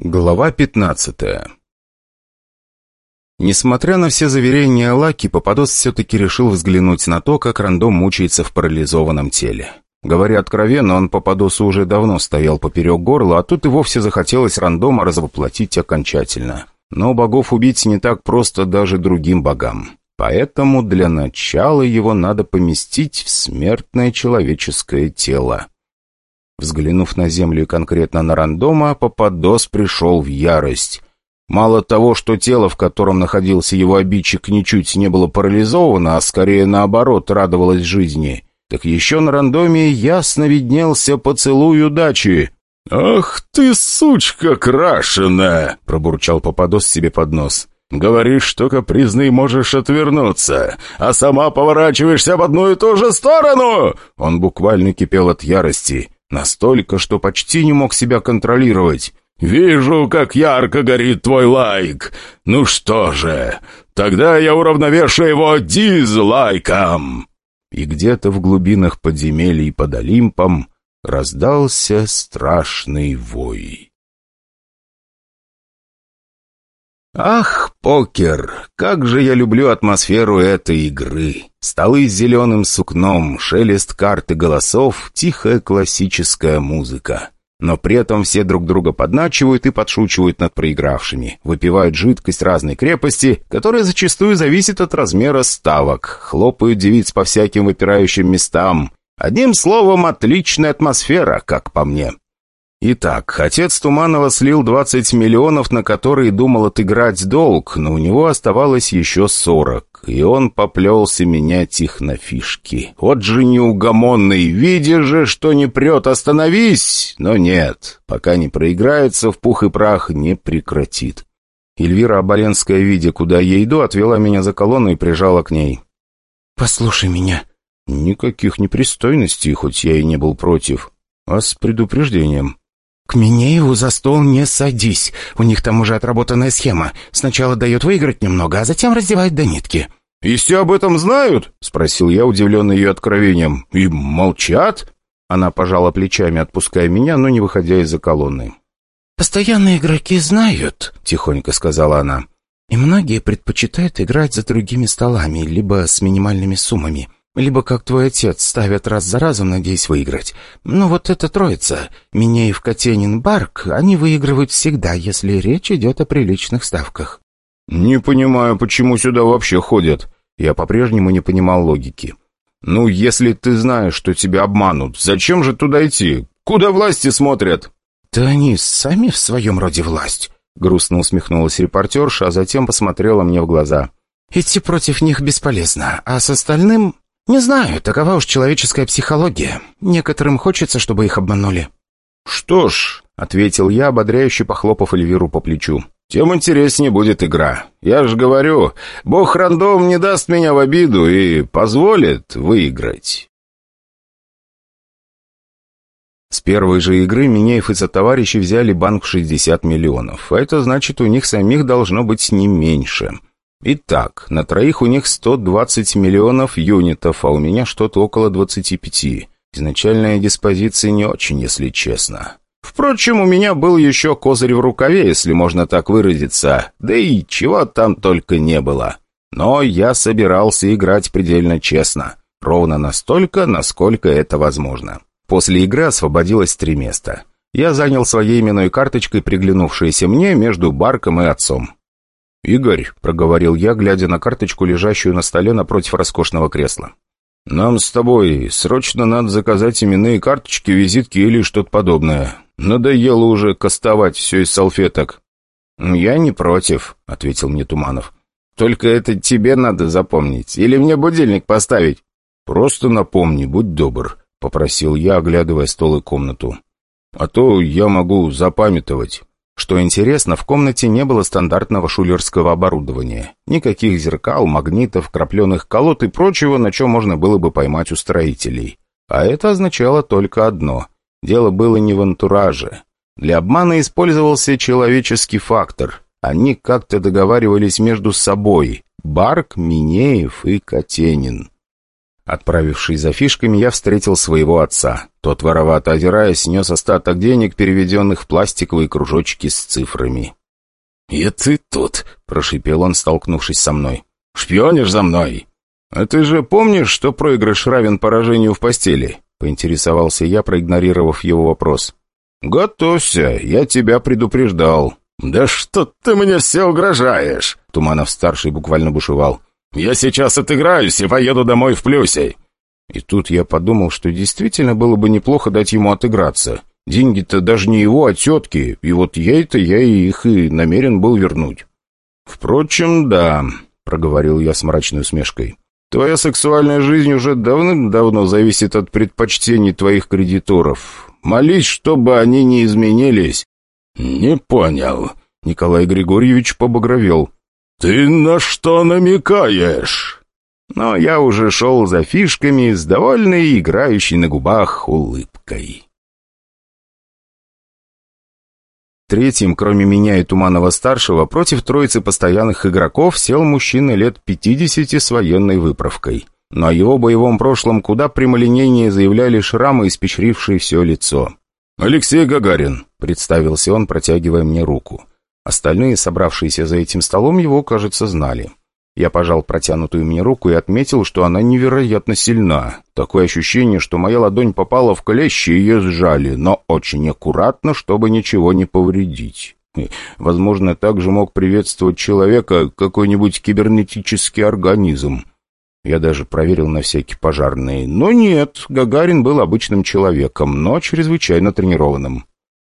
Глава 15 Несмотря на все заверения Лаки, Попадос все-таки решил взглянуть на то, как рандом мучается в парализованном теле. Говоря откровенно, он Попадосу уже давно стоял поперек горла, а тут и вовсе захотелось рандома развоплотить окончательно. Но богов убить не так просто даже другим богам. Поэтому для начала его надо поместить в смертное человеческое тело. Взглянув на Землю и конкретно на рандома, Пападос пришел в ярость. Мало того, что тело, в котором находился его обидчик, ничуть не было парализовано, а скорее наоборот радовалось жизни, так еще на рандоме ясно виднелся поцелуй удачи. «Ах ты, сучка крашеная!» — пробурчал Пападос себе под нос. «Говоришь, что капризный можешь отвернуться, а сама поворачиваешься в одну и ту же сторону!» Он буквально кипел от ярости. Настолько, что почти не мог себя контролировать. «Вижу, как ярко горит твой лайк. Ну что же, тогда я уравновешу его дизлайком!» И где-то в глубинах подземелий под Олимпом раздался страшный вой. Ах, покер! Как же я люблю атмосферу этой игры! Столы с зеленым сукном, шелест карт и голосов, тихая классическая музыка. Но при этом все друг друга подначивают и подшучивают над проигравшими, выпивают жидкость разной крепости, которая зачастую зависит от размера ставок, хлопают девиц по всяким выпирающим местам. Одним словом, отличная атмосфера, как по мне. Итак, отец Туманова слил 20 миллионов, на которые думал отыграть долг, но у него оставалось еще 40, и он поплелся менять их на фишки. Вот же неугомонный, видя же, что не прет, остановись! Но нет, пока не проиграется, в пух и прах не прекратит. Эльвира Оболенская, видя, куда я иду, отвела меня за колонну и прижала к ней. «Послушай меня». Никаких непристойностей, хоть я и не был против, а с предупреждением. «К Минееву за стол не садись. У них там уже отработанная схема. Сначала дают выиграть немного, а затем раздевают до нитки». «И все об этом знают?» — спросил я, удивленный ее откровением. «И молчат?» Она пожала плечами, отпуская меня, но не выходя из-за колонны. «Постоянные игроки знают», — тихонько сказала она. «И многие предпочитают играть за другими столами, либо с минимальными суммами. Либо, как твой отец, ставят раз за разом, надеясь выиграть. Ну вот эта троица, Минеев, Котенин, Барк, они выигрывают всегда, если речь идет о приличных ставках». «Не понимаю, почему сюда вообще ходят?» Я по-прежнему не понимал логики. «Ну, если ты знаешь, что тебя обманут, зачем же туда идти? Куда власти смотрят?» «Да они сами в своем роде власть», — грустно усмехнулась репортерша, а затем посмотрела мне в глаза. «Идти против них бесполезно, а с остальным «Не знаю, такова уж человеческая психология. Некоторым хочется, чтобы их обманули». «Что ж», — ответил я, ободряюще похлопав Эльвиру по плечу, «тем интереснее будет игра. Я же говорю, бог рандом не даст меня в обиду и позволит выиграть». С первой же игры Минеев и сотоварищи взяли банк в 60 миллионов. А это значит, у них самих должно быть не меньше. Итак, на троих у них 120 миллионов юнитов, а у меня что-то около 25. Изначальная диспозиция не очень, если честно. Впрочем, у меня был еще козырь в рукаве, если можно так выразиться, да и чего там только не было. Но я собирался играть предельно честно, ровно настолько, насколько это возможно. После игры освободилось три места. Я занял своей именной карточкой, приглянувшейся мне между Барком и отцом. «Игорь», — проговорил я, глядя на карточку, лежащую на столе напротив роскошного кресла. «Нам с тобой срочно надо заказать именные карточки, визитки или что-то подобное. Надоело уже кастовать все из салфеток». «Я не против», — ответил мне Туманов. «Только это тебе надо запомнить. Или мне будильник поставить?» «Просто напомни, будь добр», — попросил я, оглядывая стол и комнату. «А то я могу запамятовать». Что интересно, в комнате не было стандартного шулерского оборудования. Никаких зеркал, магнитов, крапленых колод и прочего, на чем можно было бы поймать у строителей. А это означало только одно. Дело было не в антураже. Для обмана использовался человеческий фактор. Они как-то договаривались между собой. Барк, Минеев и Катенин. Отправившись за фишками, я встретил своего отца. Тот, воровато озираясь, нес остаток денег, переведенных в пластиковые кружочки с цифрами. «И ты тут!» — прошипел он, столкнувшись со мной. «Шпионишь за мной?» «А ты же помнишь, что проигрыш равен поражению в постели?» — поинтересовался я, проигнорировав его вопрос. «Готовься, я тебя предупреждал». «Да что ты мне все угрожаешь?» Туманов-старший буквально бушевал. «Я сейчас отыграюсь и поеду домой в плюсе». И тут я подумал, что действительно было бы неплохо дать ему отыграться. Деньги-то даже не его, а тетки, и вот ей-то я их и намерен был вернуть. «Впрочем, да», — проговорил я с мрачной усмешкой. «Твоя сексуальная жизнь уже давным-давно зависит от предпочтений твоих кредиторов. Молись, чтобы они не изменились». «Не понял». Николай Григорьевич побагровел. «Ты на что намекаешь?» Но я уже шел за фишками с довольной играющей на губах улыбкой. Третьим, кроме меня и Туманова-старшего, против троицы постоянных игроков сел мужчина лет 50 с военной выправкой. Но о его боевом прошлом куда прямолинейнее заявляли шрамы, испечрившие все лицо. «Алексей Гагарин», — представился он, протягивая мне руку. Остальные, собравшиеся за этим столом, его, кажется, знали. Я пожал протянутую мне руку и отметил, что она невероятно сильна. Такое ощущение, что моя ладонь попала в клещи и ее сжали, но очень аккуратно, чтобы ничего не повредить. Возможно, также мог приветствовать человека какой-нибудь кибернетический организм. Я даже проверил на всякий пожарный. Но нет, Гагарин был обычным человеком, но чрезвычайно тренированным.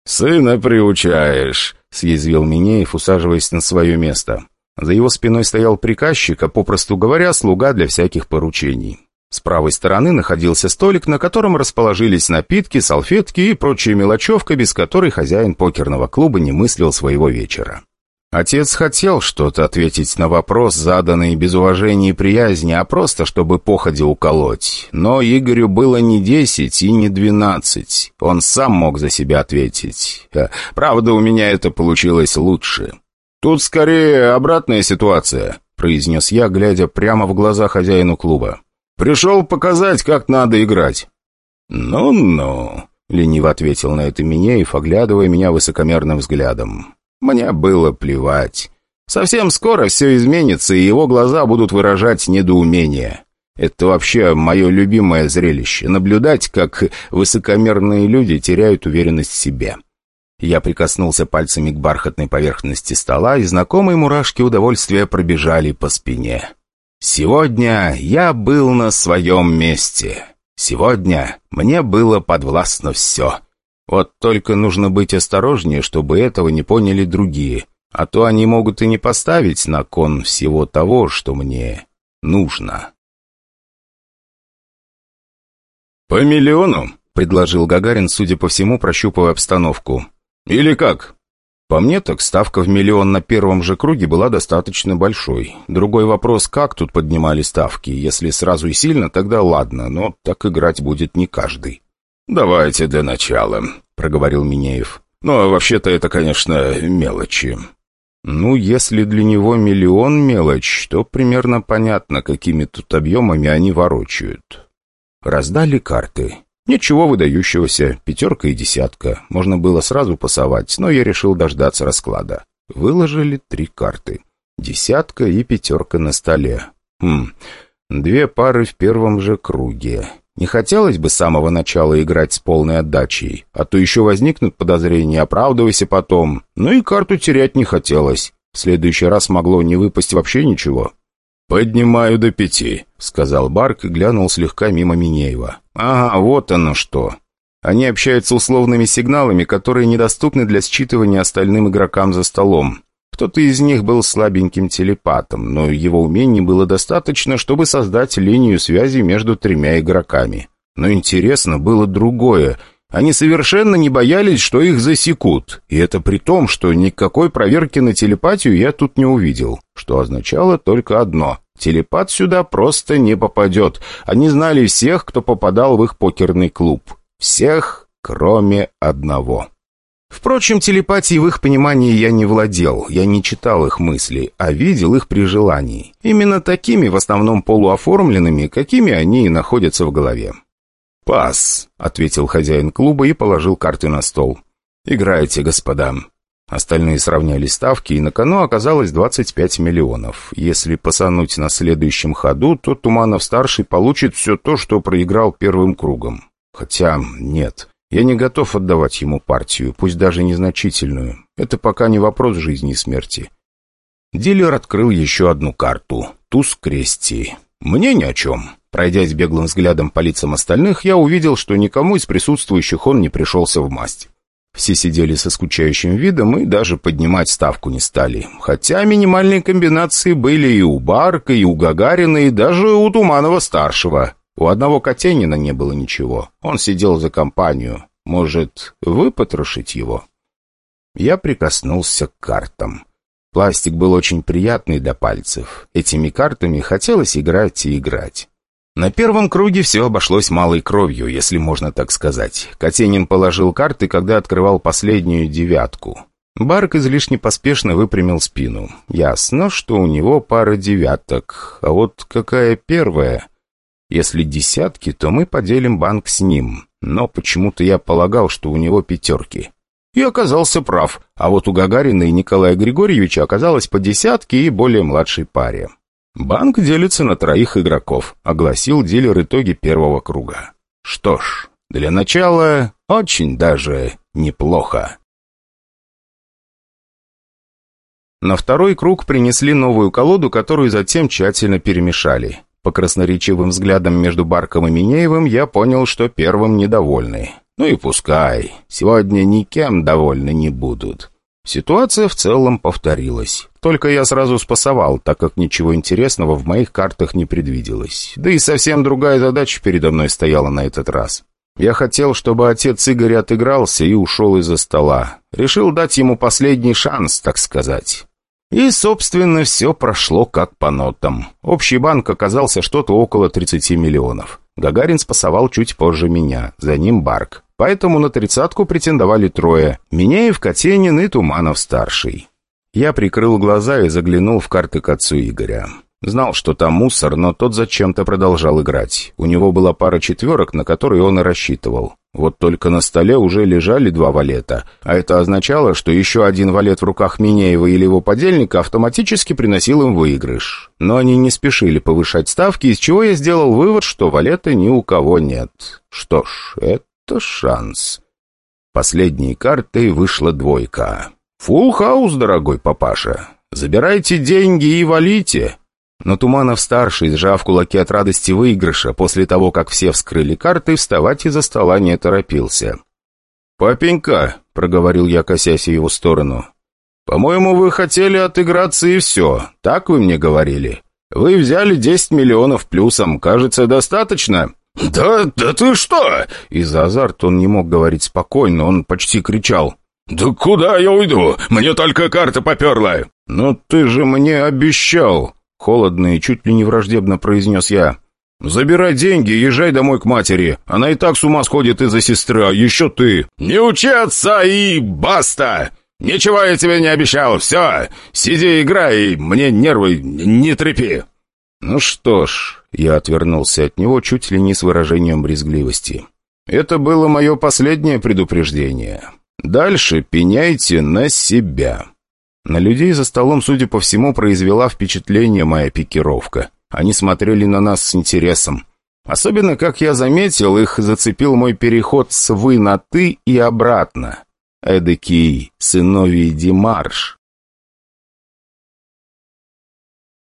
«Сына приучаешь», — съязвил Минеев, усаживаясь на свое место. За его спиной стоял приказчик, а попросту говоря, слуга для всяких поручений. С правой стороны находился столик, на котором расположились напитки, салфетки и прочая мелочевка, без которой хозяин покерного клуба не мыслил своего вечера. Отец хотел что-то ответить на вопрос, заданный без уважения и приязни, а просто, чтобы походе уколоть. Но Игорю было не десять и не двенадцать. Он сам мог за себя ответить. Правда, у меня это получилось лучше. «Тут скорее обратная ситуация», — произнес я, глядя прямо в глаза хозяину клуба. «Пришел показать, как надо играть». «Ну-ну», — лениво ответил на это Минеев, оглядывая меня высокомерным взглядом. «Мне было плевать. Совсем скоро все изменится, и его глаза будут выражать недоумение. Это вообще мое любимое зрелище — наблюдать, как высокомерные люди теряют уверенность в себе». Я прикоснулся пальцами к бархатной поверхности стола, и знакомые мурашки удовольствия пробежали по спине. Сегодня я был на своем месте. Сегодня мне было подвластно все. Вот только нужно быть осторожнее, чтобы этого не поняли другие, а то они могут и не поставить на кон всего того, что мне нужно. «По миллиону?» — предложил Гагарин, судя по всему, прощупывая обстановку. «Или как?» По мне, так ставка в миллион на первом же круге была достаточно большой. Другой вопрос, как тут поднимали ставки. Если сразу и сильно, тогда ладно, но так играть будет не каждый. «Давайте для начала», — проговорил Минеев. «Но вообще-то это, конечно, мелочи». «Ну, если для него миллион мелочь, то примерно понятно, какими тут объемами они ворочают». Раздали карты. Ничего выдающегося, пятерка и десятка. Можно было сразу пасовать, но я решил дождаться расклада. Выложили три карты. Десятка и пятерка на столе. Хм, две пары в первом же круге. Не хотелось бы с самого начала играть с полной отдачей, а то еще возникнут подозрения, оправдывайся потом. Ну и карту терять не хотелось. В следующий раз могло не выпасть вообще ничего. «Поднимаю до пяти», — сказал Барк и глянул слегка мимо Минеева. «Ага, вот оно что. Они общаются условными сигналами, которые недоступны для считывания остальным игрокам за столом. Кто-то из них был слабеньким телепатом, но его умений было достаточно, чтобы создать линию связи между тремя игроками. Но интересно было другое. Они совершенно не боялись, что их засекут. И это при том, что никакой проверки на телепатию я тут не увидел. Что означало только одно. Телепат сюда просто не попадет. Они знали всех, кто попадал в их покерный клуб. Всех, кроме одного. Впрочем, телепатией в их понимании я не владел, я не читал их мысли, а видел их при желании. Именно такими, в основном полуоформленными, какими они и находятся в голове. «Пас», — ответил хозяин клуба и положил карты на стол. «Играйте, господа». Остальные сравняли ставки, и на кону оказалось 25 миллионов. Если посануть на следующем ходу, то Туманов-старший получит все то, что проиграл первым кругом. Хотя нет, я не готов отдавать ему партию, пусть даже незначительную. Это пока не вопрос жизни и смерти. Дилер открыл еще одну карту. Туз крести. Мне ни о чем. Пройдясь беглым взглядом по лицам остальных, я увидел, что никому из присутствующих он не пришелся в масть. Все сидели со скучающим видом и даже поднимать ставку не стали. Хотя минимальные комбинации были и у Барка, и у Гагарина, и даже у Туманова-старшего. У одного Котенина не было ничего. Он сидел за компанию. Может, выпотрошить его? Я прикоснулся к картам. Пластик был очень приятный до пальцев. Этими картами хотелось играть и играть. На первом круге все обошлось малой кровью, если можно так сказать. Катенин положил карты, когда открывал последнюю девятку. Барк излишне поспешно выпрямил спину. Ясно, что у него пара девяток. А вот какая первая? Если десятки, то мы поделим банк с ним. Но почему-то я полагал, что у него пятерки. И оказался прав. А вот у Гагарина и Николая Григорьевича оказалось по десятке и более младшей паре. «Банк делится на троих игроков», — огласил дилер итоги первого круга. «Что ж, для начала очень даже неплохо». На второй круг принесли новую колоду, которую затем тщательно перемешали. По красноречивым взглядам между Барком и Минеевым я понял, что первым недовольны. Ну и пускай. Сегодня никем довольны не будут. Ситуация в целом повторилась. Только я сразу спасовал, так как ничего интересного в моих картах не предвиделось. Да и совсем другая задача передо мной стояла на этот раз. Я хотел, чтобы отец Игоря отыгрался и ушел из-за стола. Решил дать ему последний шанс, так сказать. И, собственно, все прошло как по нотам. Общий банк оказался что-то около 30 миллионов. Гагарин спасовал чуть позже меня, за ним Барк. Поэтому на тридцатку претендовали трое – Минеев, Катенин и Туманов-старший. Я прикрыл глаза и заглянул в карты к отцу Игоря. Знал, что там мусор, но тот зачем-то продолжал играть. У него была пара четверок, на которые он и рассчитывал. Вот только на столе уже лежали два валета, а это означало, что еще один валет в руках Минеева или его подельника автоматически приносил им выигрыш. Но они не спешили повышать ставки, из чего я сделал вывод, что валета ни у кого нет. Что ж, это шанс. Последней картой вышла двойка. «Фулл хаус, дорогой папаша. Забирайте деньги и валите». Но Туманов-старший, сжав кулаки от радости выигрыша, после того, как все вскрыли карты, вставать из-за стола не торопился. «Папенька», — проговорил я, косясь в его сторону, — «по-моему, вы хотели отыграться и все. Так вы мне говорили. Вы взяли 10 миллионов плюсом. Кажется, достаточно?» «Да, да ты что?» Из-за азарта он не мог говорить спокойно, он почти кричал. «Да куда я уйду? Мне только карта поперла!» «Но ты же мне обещал!» Холодно и чуть ли не враждебно произнес я. «Забирай деньги и езжай домой к матери. Она и так с ума сходит из-за сестры, а еще ты». «Не отца и баста! Ничего я тебе не обещал, все! Сиди играй, мне нервы не трепи!» «Ну что ж...» Я отвернулся от него чуть ли не с выражением брезгливости. «Это было мое последнее предупреждение. Дальше пеняйте на себя. На людей за столом, судя по всему, произвела впечатление моя пикировка. Они смотрели на нас с интересом. Особенно, как я заметил, их зацепил мой переход с «вы» на «ты» и обратно. Эдакий сыновий Димарш.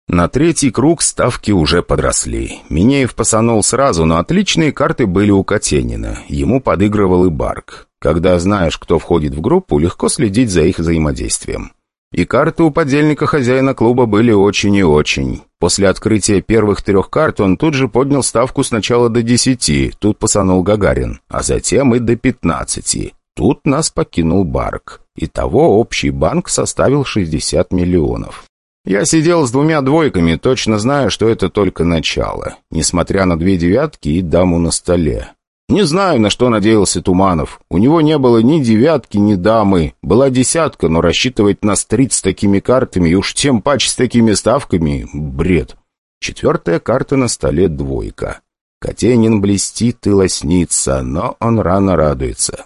На третий круг ставки уже подросли. Минеев посанул сразу, но отличные карты были у Катенина. Ему подыгрывал и Барк. Когда знаешь, кто входит в группу, легко следить за их взаимодействием. И карты у подельника хозяина клуба были очень и очень. После открытия первых трех карт он тут же поднял ставку сначала до десяти, тут посанул Гагарин, а затем и до пятнадцати. Тут нас покинул Барк. Итого общий банк составил 60 миллионов. Я сидел с двумя двойками, точно зная, что это только начало, несмотря на две девятки и даму на столе. Не знаю, на что надеялся Туманов. У него не было ни девятки, ни дамы. Была десятка, но рассчитывать на стрит с такими картами и уж тем паче с такими ставками — бред. Четвертая карта на столе — двойка. Котенин блестит и лоснится, но он рано радуется.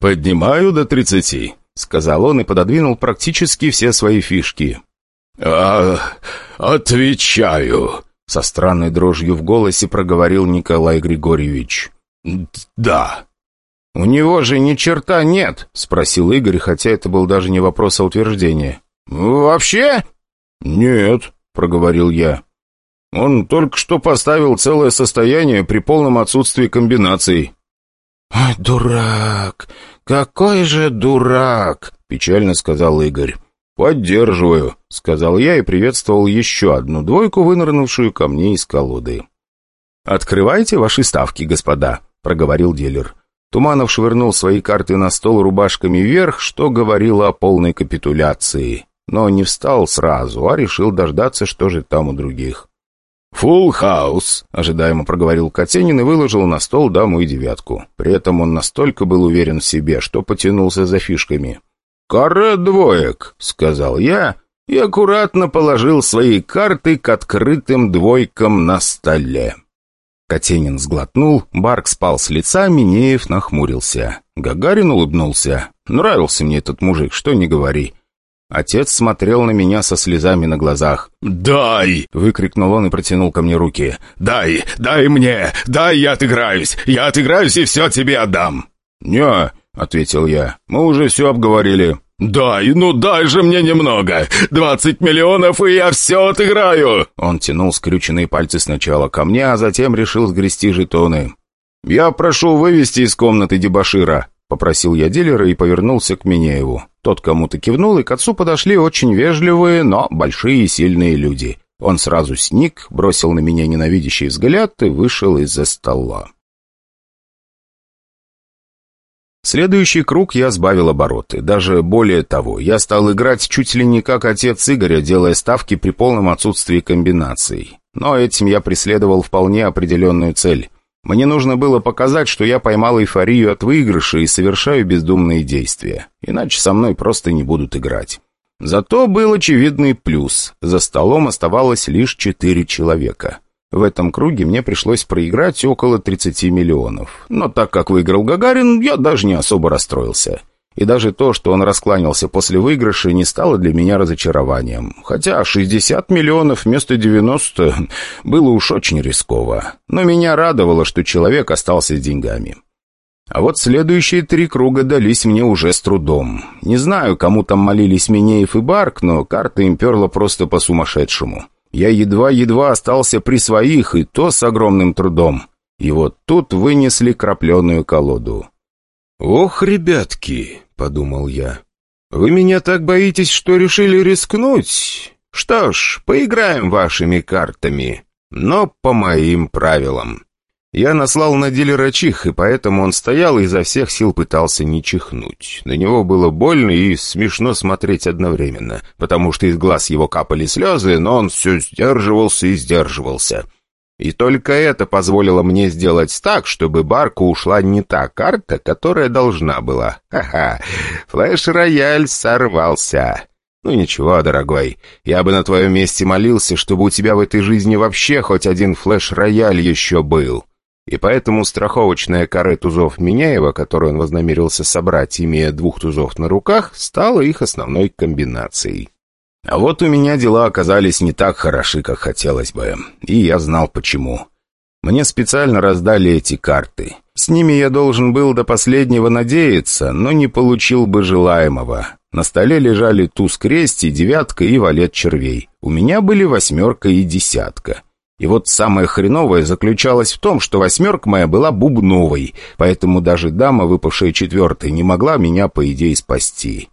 «Поднимаю до тридцати», — сказал он и пододвинул практически все свои фишки. «А, отвечаю», — со странной дрожью в голосе проговорил Николай Григорьевич. «Да». «У него же ни черта нет», — спросил Игорь, хотя это был даже не вопрос, а утверждение. «Вообще?» «Нет», — проговорил я. «Он только что поставил целое состояние при полном отсутствии комбинаций». «Ой, дурак! Какой же дурак!» — печально сказал Игорь. «Поддерживаю», — сказал я и приветствовал еще одну двойку, вынырнувшую ко мне из колоды. «Открывайте ваши ставки, господа», — проговорил дилер. Туманов швырнул свои карты на стол рубашками вверх, что говорило о полной капитуляции. Но не встал сразу, а решил дождаться, что же там у других. «Фулл хаус», — ожидаемо проговорил Котенин и выложил на стол даму и девятку. При этом он настолько был уверен в себе, что потянулся за фишками. «Каре двоек», — сказал я и аккуратно положил свои карты к открытым двойкам на столе. Катенин сглотнул, Барк спал с лица, Минеев нахмурился. Гагарин улыбнулся. «Нравился мне этот мужик, что не говори». Отец смотрел на меня со слезами на глазах. «Дай!» — выкрикнул он и протянул ко мне руки. «Дай! Дай мне! Дай, я отыграюсь! Я отыграюсь и все тебе отдам!» «Не!» — ответил я. «Мы уже все обговорили». «Дай, ну дай же мне немного! Двадцать миллионов, и я все отыграю!» Он тянул скрюченные пальцы сначала ко мне, а затем решил сгрести жетоны. «Я прошу вывести из комнаты дебашира», — попросил я дилера и повернулся к Минееву. Тот кому-то кивнул, и к отцу подошли очень вежливые, но большие и сильные люди. Он сразу сник, бросил на меня ненавидящий взгляд и вышел из-за стола. Следующий круг я сбавил обороты. Даже более того, я стал играть чуть ли не как отец Игоря, делая ставки при полном отсутствии комбинаций. Но этим я преследовал вполне определенную цель. Мне нужно было показать, что я поймал эйфорию от выигрыша и совершаю бездумные действия. Иначе со мной просто не будут играть. Зато был очевидный плюс. За столом оставалось лишь четыре человека. В этом круге мне пришлось проиграть около 30 миллионов. Но так как выиграл Гагарин, я даже не особо расстроился. И даже то, что он раскланялся после выигрыша, не стало для меня разочарованием. Хотя 60 миллионов вместо 90 было уж очень рисково. Но меня радовало, что человек остался с деньгами. А вот следующие три круга дались мне уже с трудом. Не знаю, кому там молились Минеев и Барк, но карта им перла просто по-сумасшедшему. Я едва-едва остался при своих, и то с огромным трудом. И вот тут вынесли крапленую колоду. «Ох, ребятки!» — подумал я. «Вы меня так боитесь, что решили рискнуть? Что ж, поиграем вашими картами, но по моим правилам». Я наслал на дилера чих, и поэтому он стоял и изо всех сил пытался не чихнуть. На него было больно и смешно смотреть одновременно, потому что из глаз его капали слезы, но он все сдерживался и сдерживался. И только это позволило мне сделать так, чтобы Барку ушла не та карта, которая должна была. Ха-ха, флеш-рояль сорвался. Ну ничего, дорогой, я бы на твоем месте молился, чтобы у тебя в этой жизни вообще хоть один флеш-рояль еще был и поэтому страховочная каре тузов Миняева, которую он вознамерился собрать, имея двух тузов на руках, стала их основной комбинацией. А вот у меня дела оказались не так хороши, как хотелось бы, и я знал почему. Мне специально раздали эти карты. С ними я должен был до последнего надеяться, но не получил бы желаемого. На столе лежали туз крести, девятка и валет червей. У меня были восьмерка и десятка. И вот самое хреновое заключалось в том, что восьмерка моя была бубновой, поэтому даже дама, выпавшая четвертой, не могла меня, по идее, спасти.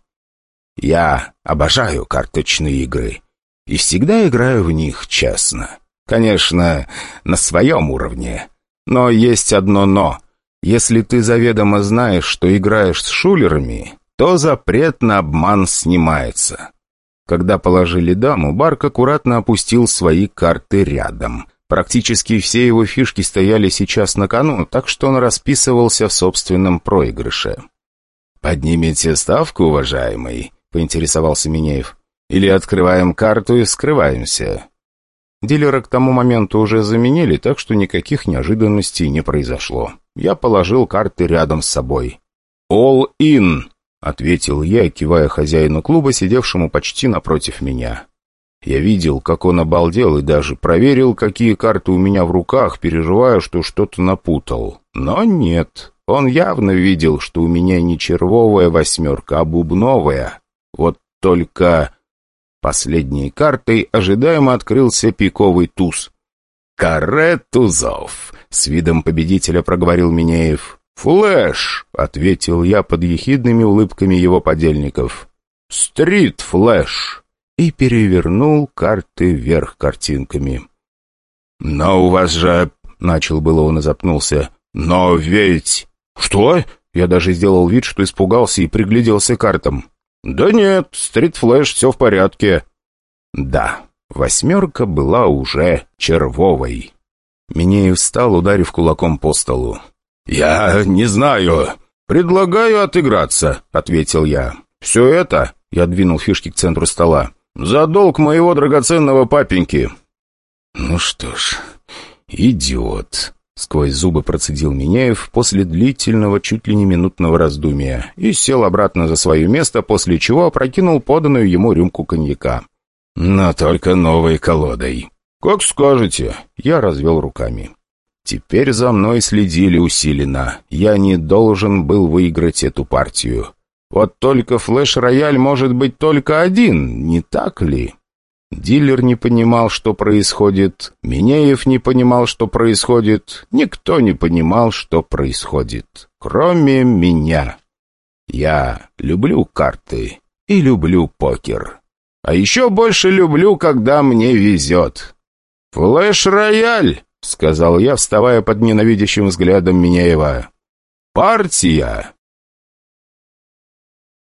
Я обожаю карточные игры и всегда играю в них честно. Конечно, на своем уровне. Но есть одно «но». Если ты заведомо знаешь, что играешь с шулерами, то запрет на обман снимается. Когда положили даму, Барк аккуратно опустил свои карты рядом. Практически все его фишки стояли сейчас на кону, так что он расписывался в собственном проигрыше. «Поднимите ставку, уважаемый», — поинтересовался Минеев. «Или открываем карту и скрываемся». Дилера к тому моменту уже заменили, так что никаких неожиданностей не произошло. Я положил карты рядом с собой. «All in!» — ответил я, кивая хозяину клуба, сидевшему почти напротив меня. Я видел, как он обалдел и даже проверил, какие карты у меня в руках, переживая, что что-то напутал. Но нет, он явно видел, что у меня не червовая восьмерка, а бубновая. Вот только... Последней картой ожидаемо открылся пиковый туз. «Каре тузов!» — с видом победителя проговорил Минеев. «Флэш!» — ответил я под ехидными улыбками его подельников. «Стрит флэш!» и перевернул карты вверх картинками. «Но у вас же...» — начал было он и запнулся. «Но ведь...» «Что?» Я даже сделал вид, что испугался и пригляделся картам. «Да нет, стритфлэш, все в порядке». «Да, восьмерка была уже червовой». Минеев встал, ударив кулаком по столу. «Я не знаю. Предлагаю отыграться», — ответил я. «Все это...» — я двинул фишки к центру стола. «За долг моего драгоценного папеньки». «Ну что ж, идиот», Сквозь зубы процедил Минеев после длительного, чуть ли не минутного раздумия и сел обратно за свое место, после чего опрокинул поданную ему рюмку коньяка. «Но только новой колодой». «Как скажете», — я развел руками. Теперь за мной следили усиленно. Я не должен был выиграть эту партию. Вот только флеш-рояль может быть только один, не так ли? Дилер не понимал, что происходит, Минеев не понимал, что происходит, никто не понимал, что происходит, кроме меня. Я люблю карты и люблю покер. А еще больше люблю, когда мне везет. «Флэш-рояль!» — сказал я, вставая под ненавидящим взглядом Минеева. «Партия